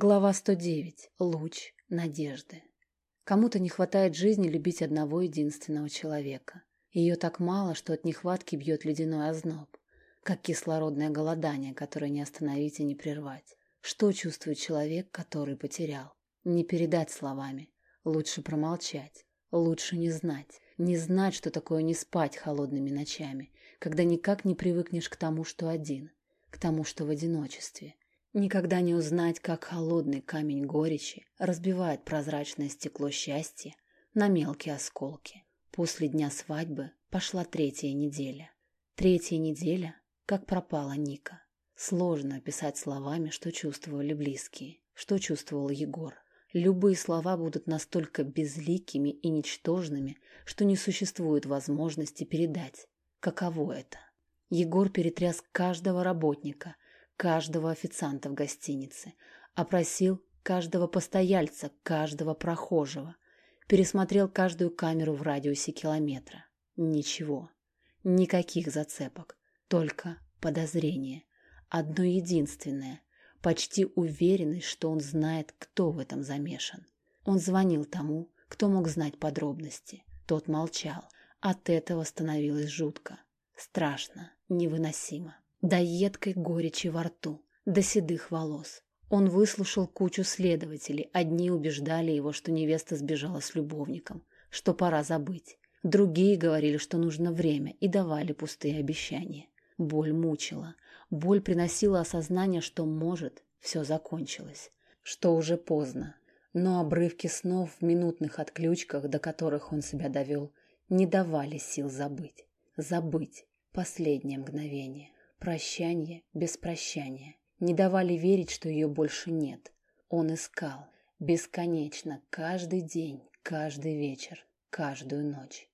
Глава 109. Луч надежды. Кому-то не хватает жизни любить одного единственного человека. Ее так мало, что от нехватки бьет ледяной озноб, как кислородное голодание, которое не остановить и не прервать. Что чувствует человек, который потерял? Не передать словами. Лучше промолчать. Лучше не знать. Не знать, что такое не спать холодными ночами, когда никак не привыкнешь к тому, что один, к тому, что в одиночестве – Никогда не узнать, как холодный камень горечи разбивает прозрачное стекло счастья на мелкие осколки. После дня свадьбы пошла третья неделя. Третья неделя, как пропала Ника. Сложно описать словами, что чувствовали близкие, что чувствовал Егор. Любые слова будут настолько безликими и ничтожными, что не существует возможности передать, каково это. Егор перетряс каждого работника – каждого официанта в гостинице, опросил каждого постояльца, каждого прохожего, пересмотрел каждую камеру в радиусе километра. Ничего. Никаких зацепок. Только подозрение. Одно единственное. Почти уверенность, что он знает, кто в этом замешан. Он звонил тому, кто мог знать подробности. Тот молчал. От этого становилось жутко. Страшно. Невыносимо до едкой горечи во рту, до седых волос. Он выслушал кучу следователей. Одни убеждали его, что невеста сбежала с любовником, что пора забыть. Другие говорили, что нужно время, и давали пустые обещания. Боль мучила. Боль приносила осознание, что, может, все закончилось, что уже поздно. Но обрывки снов в минутных отключках, до которых он себя довел, не давали сил забыть. Забыть последнее мгновение. Прощание без прощания. Не давали верить, что ее больше нет. Он искал. Бесконечно. Каждый день, каждый вечер, каждую ночь.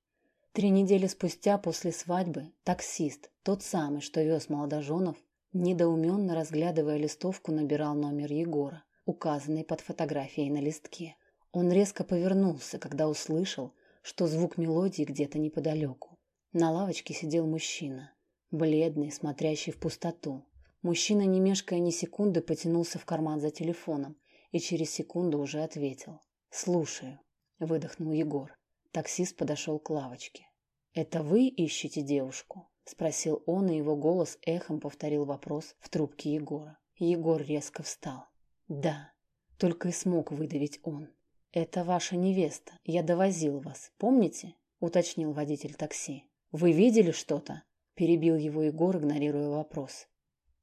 Три недели спустя после свадьбы таксист, тот самый, что вез молодоженов, недоуменно разглядывая листовку, набирал номер Егора, указанный под фотографией на листке. Он резко повернулся, когда услышал, что звук мелодии где-то неподалеку. На лавочке сидел мужчина бледный, смотрящий в пустоту. Мужчина, не мешкая ни секунды, потянулся в карман за телефоном и через секунду уже ответил. «Слушаю», — выдохнул Егор. Таксист подошел к лавочке. «Это вы ищете девушку?» — спросил он, и его голос эхом повторил вопрос в трубке Егора. Егор резко встал. «Да», — только и смог выдавить он. «Это ваша невеста. Я довозил вас. Помните?» — уточнил водитель такси. «Вы видели что-то?» Перебил его Егор, игнорируя вопрос.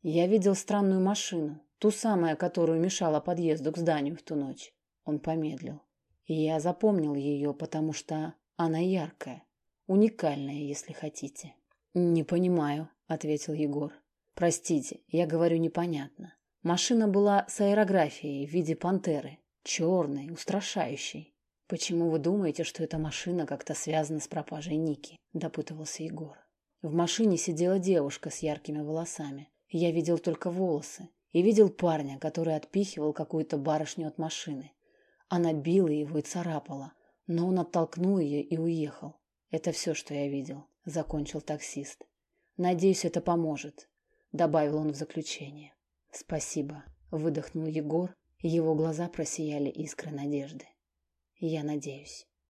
Я видел странную машину, ту самую, которую мешала подъезду к зданию в ту ночь. Он помедлил. Я запомнил ее, потому что она яркая, уникальная, если хотите. Не понимаю, ответил Егор. Простите, я говорю непонятно. Машина была с аэрографией в виде пантеры, черной, устрашающей. Почему вы думаете, что эта машина как-то связана с пропажей Ники? допытывался Егор. В машине сидела девушка с яркими волосами. Я видел только волосы. И видел парня, который отпихивал какую-то барышню от машины. Она била его и царапала, но он оттолкнул ее и уехал. Это все, что я видел, — закончил таксист. Надеюсь, это поможет, — добавил он в заключение. Спасибо, — выдохнул Егор, его глаза просияли искры надежды. Я надеюсь.